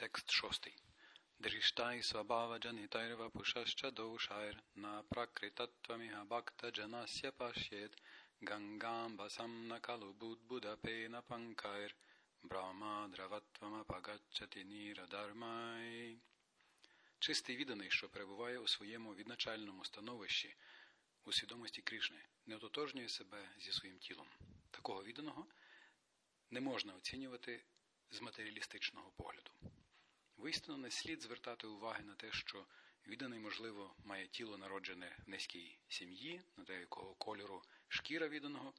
Текст шостий. dṛṣṭaiḥ svabhāva-janitair vapuṣaś ca doṣair na prākṛtatvam iha bhakta-janasya paśyet gaṅgāmbhasāṁ na khalu budbuda-phena-paṅkair brahma-dravatvam apagacchati nīra-dharmaiḥ. Чистий відданий, що перебуває у своєму відначальному становищі у свідомості Кришни, не ототожнює себе зі своїм тілом. Такого відданого не можна оцінювати з матеріалістичного погляду. Вистину не слід звертати уваги на те, що відданий, можливо, має тіло народжене в низькій сім'ї, на те, якого кольору шкіра відданого,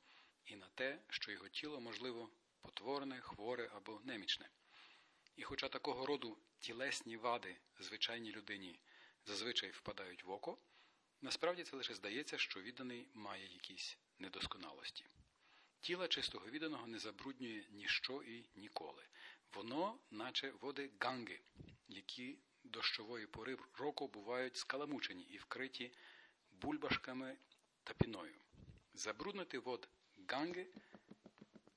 і на те, що його тіло, можливо, потворне, хворе або немічне. І хоча такого роду тілесні вади звичайній людині зазвичай впадають в око, насправді це лише здається, що відданий має якісь недосконалості. Тіла чистого відданого не забруднює ніщо і ніколи. Воно, наче води ганги, які дощової пори року бувають скаламучені і вкриті бульбашками та піною. Забруднити вод ганги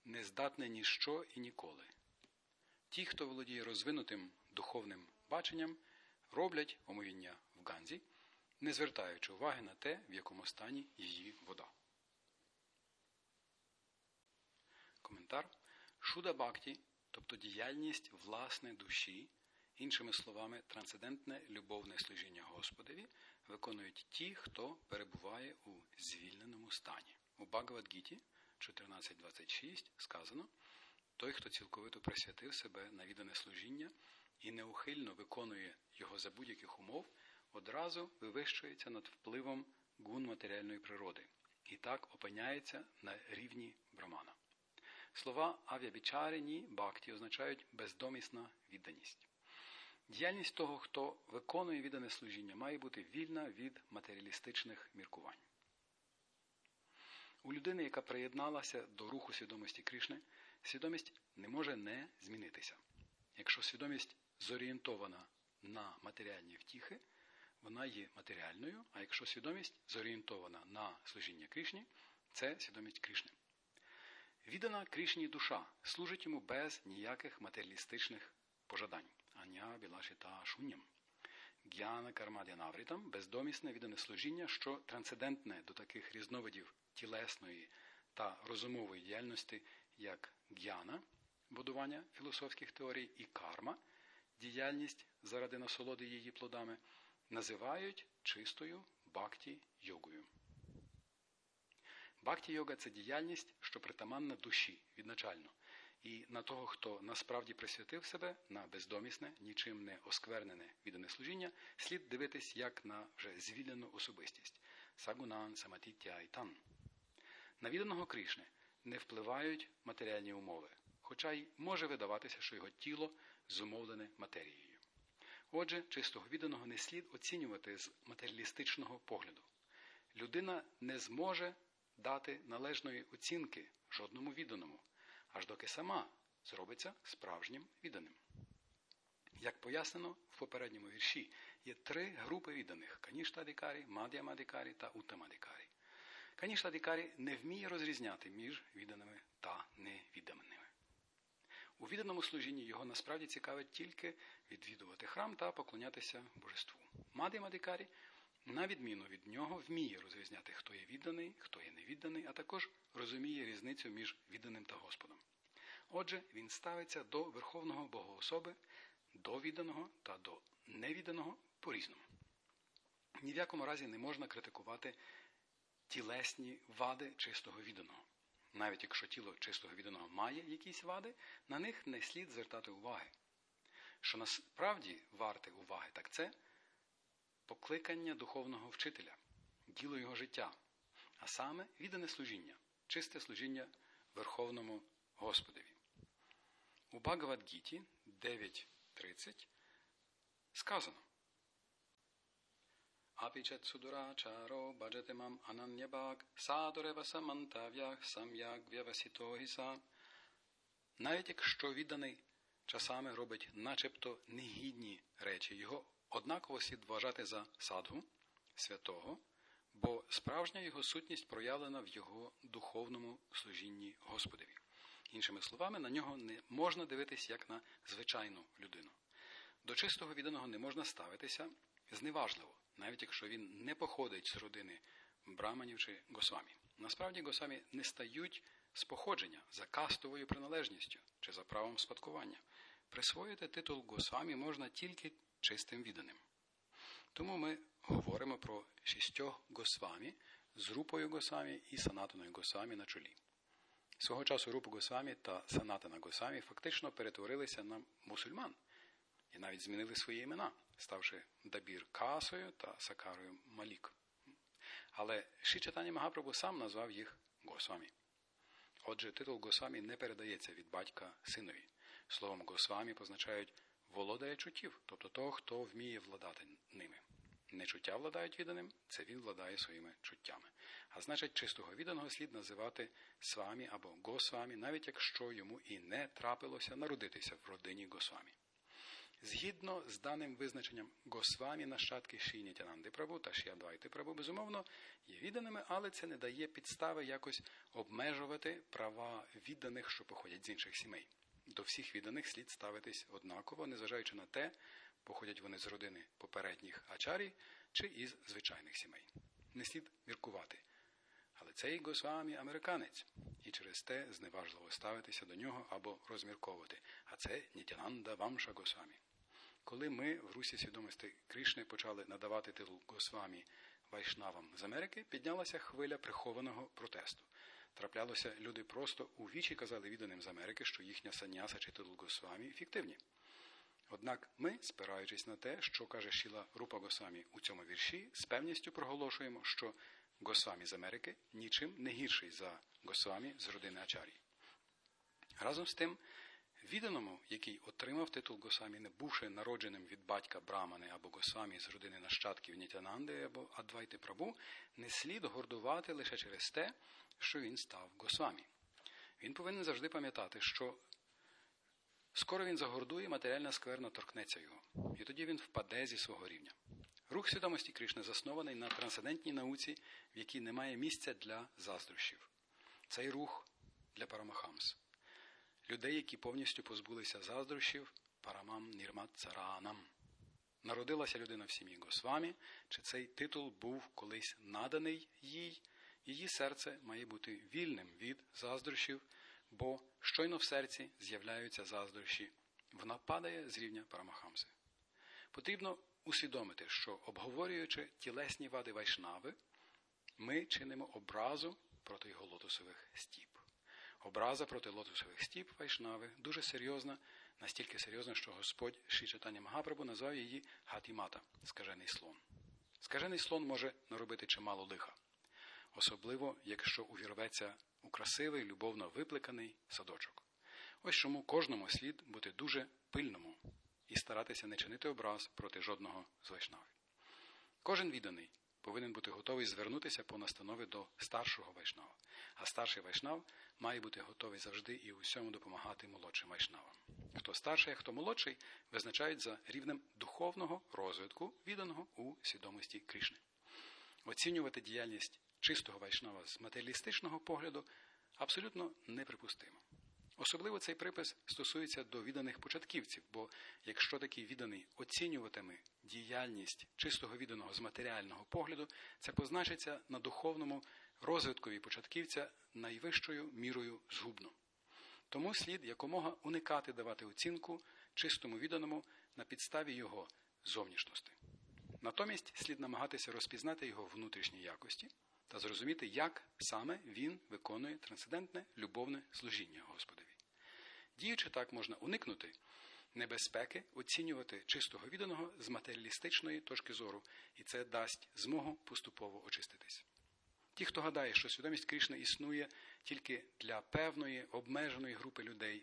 не здатне ніщо і ніколи. Ті, хто володіє розвинутим духовним баченням, роблять омовіння в ганзі, не звертаючи уваги на те, в якому стані її вода. Коментар. Шуда Бакті, тобто діяльність власне душі, іншими словами, трансцендентне любовне служіння Господові, виконують ті, хто перебуває у звільненому стані. У Багавадгіті 14.26 сказано той, хто цілковито присвятив себе на віддане служіння і неухильно виконує його за будь-яких умов, одразу вивищується над впливом гун матеріальної природи і так опиняється на рівні брамана. Слова авіабічарині бакті означають бездомісна відданість. Діяльність того, хто виконує віддане служіння, має бути вільна від матеріалістичних міркувань. У людини, яка приєдналася до руху свідомості Кришни, свідомість не може не змінитися. Якщо свідомість зорієнтована на матеріальні втіхи, вона є матеріальною, а якщо свідомість зорієнтована на служіння Кришні, це свідомість Кришни. Віддана Кришні душа служить йому без ніяких матеріалістичних пожадань. Аня білашита шунням. Г'яна кармадянаврітам бездомісне віддане служіння, що трансцендентне до таких різновидів тілесної та розумової діяльності, як г'яна, будування філософських теорій, і карма, діяльність заради насолоди її плодами, називають чистою бакті йогою. Бакті йога це діяльність, що притаманна душі відначально. І на того, хто насправді присвятив себе на бездомісне, нічим не осквернене віддане служіння, слід дивитись як на вже звільнену особистість сагунан, саматіття і тан. На відданого Кришни не впливають матеріальні умови, хоча й може видаватися, що його тіло зумовлене матерією. Отже, чистого відданого не слід оцінювати з матеріалістичного погляду. Людина не зможе дати належної оцінки жодному відданому, аж доки сама зробиться справжнім відданим. Як пояснено в попередньому вірші, є три групи відданих каніштадикарі, мад'ямадикарі та утамадикарі. Каніштадикарі не вміє розрізняти між відданими та невідданими. У відданому служінні його насправді цікавить тільки відвідувати храм та поклонятися божеству. Мад'ямадикарі на відміну від нього, вміє розрізняти, хто є відданий, хто є невідданий, а також розуміє різницю між відданим та Господом. Отже, він ставиться до Верховного Богоособи, до відданого та до невідданого по-різному. Ні в якому разі не можна критикувати тілесні вади чистого відданого. Навіть якщо тіло чистого відданого має якісь вади, на них не слід звертати уваги. Що насправді варте уваги, так це покликання духовного вчителя, діло його життя, а саме віддане служіння, чисте служіння Верховному Господові. У Багавадгіті 9.30 сказано Апічат судурачаро баджатимам ананнябак садурева самантав'ях сам'як в'явасітогіса. Навіть якщо відданий часами робить начебто негідні речі, його однаково слід вважати за садгу святого, бо справжня його сутність проявлена в його духовному служінні Господові. Іншими словами, на нього не можна дивитись як на звичайну людину. До чистого відданого не можна ставитися зневажливо, навіть якщо він не походить з родини браманів чи госвамі. Насправді госвамі не стають з походження за кастовою приналежністю чи за правом спадкування. Присвоїти титул Госвамі можна тільки чистим відданим. Тому ми говоримо про шістьох Госвамі з Рупою Госвамі і Санатаною Госвамі на чолі. Свого часу Рупа Госвамі та Санатана Госвамі фактично перетворилися на мусульман і навіть змінили свої імена, ставши Дабір Касою та Сакарою Малік. Але Шичатані Магапрабу сам назвав їх Госвамі. Отже, титул Госвамі не передається від батька синові. Словом Госвамі позначають володає чуттів, тобто того, хто вміє владати ними. Нечуття владають відданим, це він владає своїми чуттями. А значить, чистого відданого слід називати свамі або госвамі, навіть якщо йому і не трапилося народитися в родині Госвамі. Згідно з даним визначенням Госвамі нащадки Шійні Тянанди Прабу та Шіадвайти Прабу, безумовно, є відданими, але це не дає підстави якось обмежувати права відданих, що походять з інших сімей. До всіх відданих слід ставитись однаково, незважаючи на те, походять вони з родини попередніх ачарій чи із звичайних сімей. Не слід міркувати. Але цей Госвамі американець, і через те зневажливо ставитися до нього або розмірковувати. А це Нітянанда Вамша Госвамі. Коли ми в Русі свідомості Кришни почали надавати титул Госвамі вайшнавам з Америки, піднялася хвиля прихованого протесту. Траплялося, люди просто у вічі казали відданим з Америки, що їхня саняса чи титул Госвамі фіктивні. Однак ми, спираючись на те, що каже Шіла Рупа Госвамі у цьому вірші, з певністю проголошуємо, що Госвамі з Америки нічим не гірший за Госвамі з родини Ачарі. Разом з тим, відданому, який отримав титул Госвамі, не бувши народженим від батька Брамани або Госвамі з родини нащадків Нітянанди або Адвайти Прабу, не слід гордувати лише через те, що він став Госвамі. Він повинен завжди пам'ятати, що скоро він загордує, матеріальна скверна торкнеться його, і тоді він впаде зі свого рівня. Рух свідомості Кришни заснований на трансцендентній науці, в якій немає місця для заздрощів. Цей рух для Парамахамс. Людей, які повністю позбулися заздрощів, парамам нірмат царанам. Народилася людина в сім'ї Госвамі, чи цей титул був колись наданий їй, її серце має бути вільним від заздрощів, бо щойно в серці з'являються заздрощі, вона падає з рівня Парамахамси. Потрібно усвідомити, що обговорюючи тілесні вади вайшнави, ми чинимо образу проти його лотосових стіп. Образа проти лотосових стіп вайшнави дуже серйозна, настільки серйозна, що Господь Шичатаня Магапрабу назвав її Гатімата скажений слон. Скажений слон може наробити чимало лиха, особливо якщо увірветься у красивий, любовно виплеканий садочок. Ось чому кожному слід бути дуже пильному і старатися не чинити образ проти жодного з вайшнавів. Кожен відданий повинен бути готовий звернутися по настанови до старшого вайшнава, а старший вайшнав має бути готовий завжди і усьому допомагати молодшим вайшнавам. Хто старший, а хто молодший, визначають за рівнем духовного розвитку, відданого у свідомості Кришни. Оцінювати діяльність чистого вайшнава з матеріалістичного погляду абсолютно неприпустимо. Особливо цей припис стосується до відданих початківців, бо якщо такий відданий оцінюватиме діяльність чистого відданого з матеріального погляду, це позначиться на духовному розвиткові початківця найвищою мірою згубно. Тому слід якомога уникати давати оцінку чистому відданому на підставі його зовнішності. Натомість слід намагатися розпізнати його внутрішні якості та зрозуміти, як саме він виконує трансцендентне любовне служіння Господові. Діючи так, можна уникнути небезпеки, оцінювати чистого відданого з матеріалістичної точки зору, і це дасть змогу поступово очиститись. Ті, хто гадає, що свідомість Кришни існує тільки для певної обмеженої групи людей,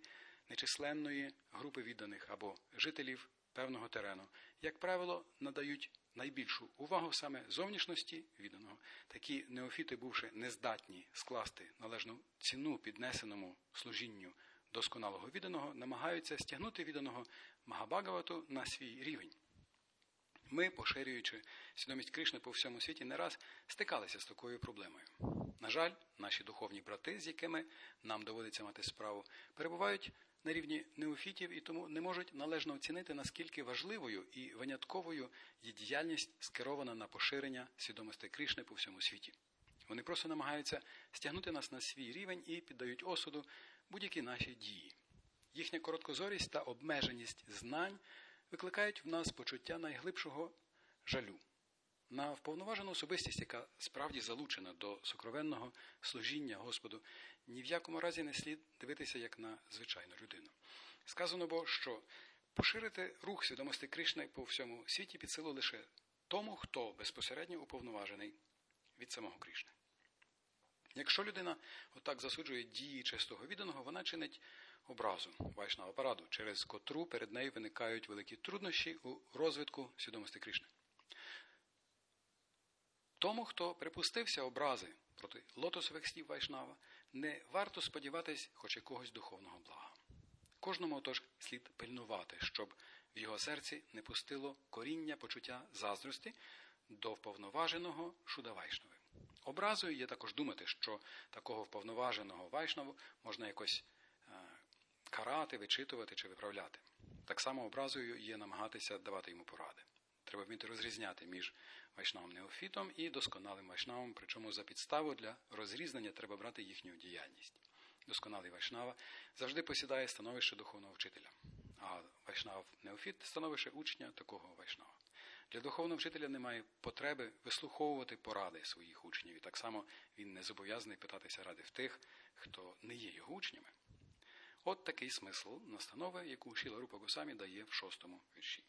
нечисленної групи відданих або жителів певного терену, як правило, надають найбільшу увагу саме зовнішності відданого. Такі неофіти, бувши нездатні скласти належну ціну піднесеному служінню досконалого відданого, намагаються стягнути відданого Магабагавату на свій рівень. Ми, поширюючи свідомість Кришни по всьому світі, не раз стикалися з такою проблемою. На жаль, наші духовні брати, з якими нам доводиться мати справу, перебувають на рівні неофітів і тому не можуть належно оцінити, наскільки важливою і винятковою є діяльність, скерована на поширення свідомості Кришни по всьому світі. Вони просто намагаються стягнути нас на свій рівень і піддають осуду будь-які наші дії. Їхня короткозорість та обмеженість знань викликають в нас почуття найглибшого жалю. На вповноважену особистість, яка справді залучена до сокровенного служіння Господу, ні в якому разі не слід дивитися як на звичайну людину. Сказано бо, що поширити рух свідомості Кришни по всьому світі під силу лише тому, хто безпосередньо уповноважений від самого Кришни. Якщо людина отак засуджує дії чистого відданого, вона чинить образу вайшнава параду, через котру перед нею виникають великі труднощі у розвитку свідомості Кришни. Тому, хто припустився образи проти лотосових слів Вайшнава, не варто сподіватись хоч якогось духовного блага. Кожному отож слід пильнувати, щоб в його серці не пустило коріння почуття заздрості до вповноваженого Шуда Вайшнави. Образою є також думати, що такого вповноваженого Вайшнаву можна якось е, карати, вичитувати чи виправляти. Так само образою є намагатися давати йому поради. Треба вміти розрізняти між вайшнавом неофітом і досконалим вайшнавом, причому за підставу для розрізнення треба брати їхню діяльність. Досконалий вайшнава завжди посідає становище духовного вчителя, а вайшнав неофіт становище учня такого вайшнава. Для духовного вчителя немає потреби вислуховувати поради своїх учнів, і так само він не зобов'язаний питатися ради в тих, хто не є його учнями. От такий смисл настанови, яку Шіла Рупа Гусамі дає в шостому вірші.